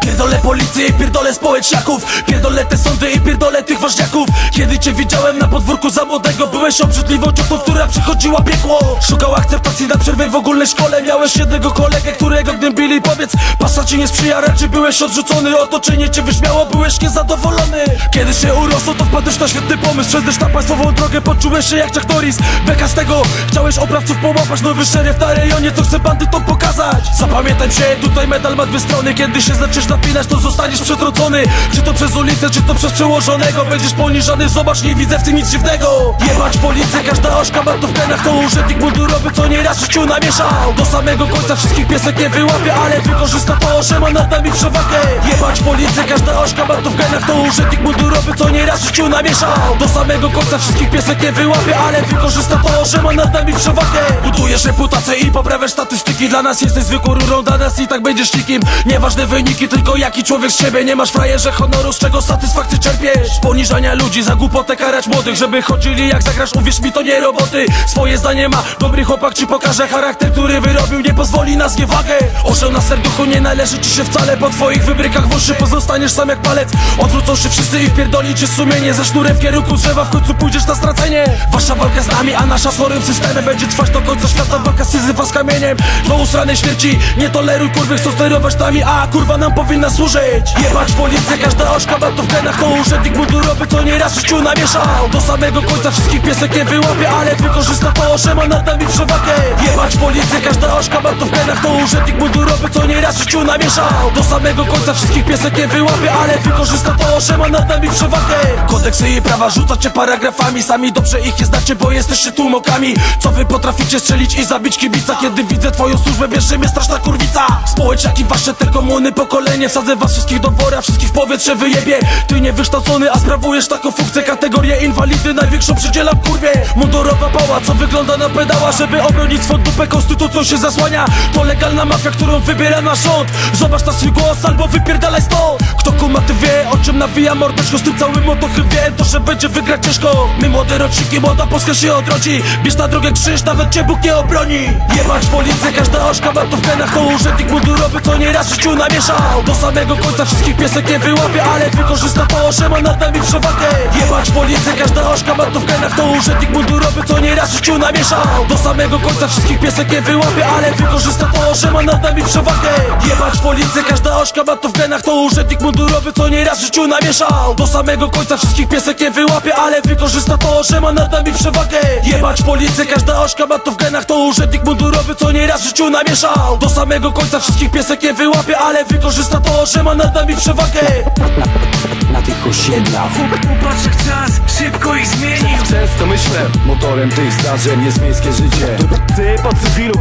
Pierdolę policję i pierdolę społeczniaków. Pierdolę te sądy i pierdolę tych ważniaków. Kiedy cię widziałem na podwórku za młodego Byłeś obrzydliwą ciotą, która przychodziła piekło. Szukał akceptacji na przerwie w ogólnej szkole. Miałeś jednego kolegę, którego gnębili Powiedz, pasa ci nie sprzyja, raczej byłeś odrzucony. Otoczenie cię wyśmiało, byłeś niezadowolony. Kiedy się urosło, to wpadłeś na świetny pomysł. Szedłeś na państwową drogę, poczułeś się jak Chuck Norris. Beka z tego, chciałeś oprawców połapać. Nowy szeryf na rejonie, co chce bandytom pokazać. Zapamiętaj się, tutaj medal ma dwie strony. Kiedy się zaczniesz napinać, to zostaniesz przetrącony. Czy to przez ulicę, czy to przez przełożonego. Będziesz poniżany, zobacz, nie widzę w tym nic dziwnego. Jebać policję, każda ośka ma to w genach To urzędnik mundurowy, co nieraz życiu namieszał. Do samego końca wszystkich piesek nie wyłapie Ale wykorzysta to, że ma nad nami przewagę. Jebać policję, każda ośka ma to w genach To urzędnik mundurowy, co nieraz życiu namieszał. Do samego końca wszystkich piesek nie wyłapie Ale wykorzysta to, że ma nad nami przewagę. Budujesz reputację i poprawiasz statystyki. Dla nas jesteś zwykłą rurą, dla nas i tak będziesz nikim. Nieważne wyniki, tylko jaki człowiek z siebie? Nie masz frajerze honoru, z czego satysfakcję czerpiesz? Z poniżania ludzi, za głupotę karać młodych Żeby chodzili jak zagrasz, uwierz mi to nie roboty. Swoje zdanie ma, dobry chłopak ci pokaże Charakter, który wyrobił, nie pozwoli na zniewagę. Orzeł na serduchu nie należy ci się wcale. Po twoich wybrykach w uszy pozostaniesz sam jak palec. Odwrócą się wszyscy i wpierdoli ci sumienie. Ze sznurem w kierunku drzewa w końcu pójdziesz na stracenie. Wasza walka z nami, a nasza z chorym systemem. Będzie trwać do końca świata walka syzyfa z kamieniem. Do usranej śmierci nie toleruj kurwy Chcą sterować nami, a kurwa nam powinna służyć Jebać policję, każda ośka ma to w genach To urzędnik mundurowy, co nieraz w życiu namieszał. Do samego końca wszystkich piesek nie wyłapie Ale wykorzysta to, że ma nad nami przewagę. Jebać policję, każda ośka ma to w genach To urzędnik mundurowy, co nieraz w życiu namieszał. Do samego końca wszystkich piesek nie wyłapie Ale wykorzysta to, że ma nad nami przewagę. Kodeksy i prawa rzucacie paragrafami. Sami dobrze ich nie znacie, bo jesteście tłumokami. Co wy potraficie strzelić i zabić kibica? Kiedy widzę twoją służbę, wiesz, że mnie straszna kurwica. Społeczniaki wasze te komuny, pokolenie Wsadzę was wszystkich do wora, wszystkich w powietrze wyjebie. Ty niewykształcony, a sprawujesz taką funkcję Kategorię inwalidy, największą przydzielam kurwie. Mundurowa pała, co wygląda na pedała Żeby obronić swą dupę, konstytucją się zasłania. To legalna mafia, którą wybiera nasz rząd. Zobacz na swój głos, albo wypierdalaj stąd. Kto kuma, ty wie, o czym nawija mordeczko Z tym całym motochy wiem, to że będzie wygrać ciężko. My młode roczniki, młoda Polska się odrodzi. Bierz na drogę krzyż, nawet cię Bóg nie obroni. Jebać policję, każda ośka ma to w genach To urzędnik mundurowy, co nieraz w życiu namieszał Do samego końca wszystkich piesek nie wyłapie Ale wykorzysta to, że ma nad nami przewagę. Jebać policję, każda ośka ma to w genach. To urzędnik mundurowy, co nieraz życiu namieszał. Do samego końca wszystkich piesek nie wyłapie Ale wykorzysta to, że ma nad nami przewagę. Jebać policję, każda ośka ma to w genach. To urzędnik mundurowy, co nieraz życiu namieszał. Do samego końca wszystkich piesek nie wyłapie Ale wykorzysta to, że ma nad nami przewagę. Jebać policję, każda ośka ma to w genach. To urzędnik mundurowy, co nieraz życiu namieszał. Do samego końca wszystkich piesek nie wyłapie Ale wykorzysta to, że ma nad nami przewagę. Na tych osiedlach. Popatrz jak czas szybko ich zmienił Często myślę, motorem tych zdarzeń jest miejskie życie. Ty po cywilu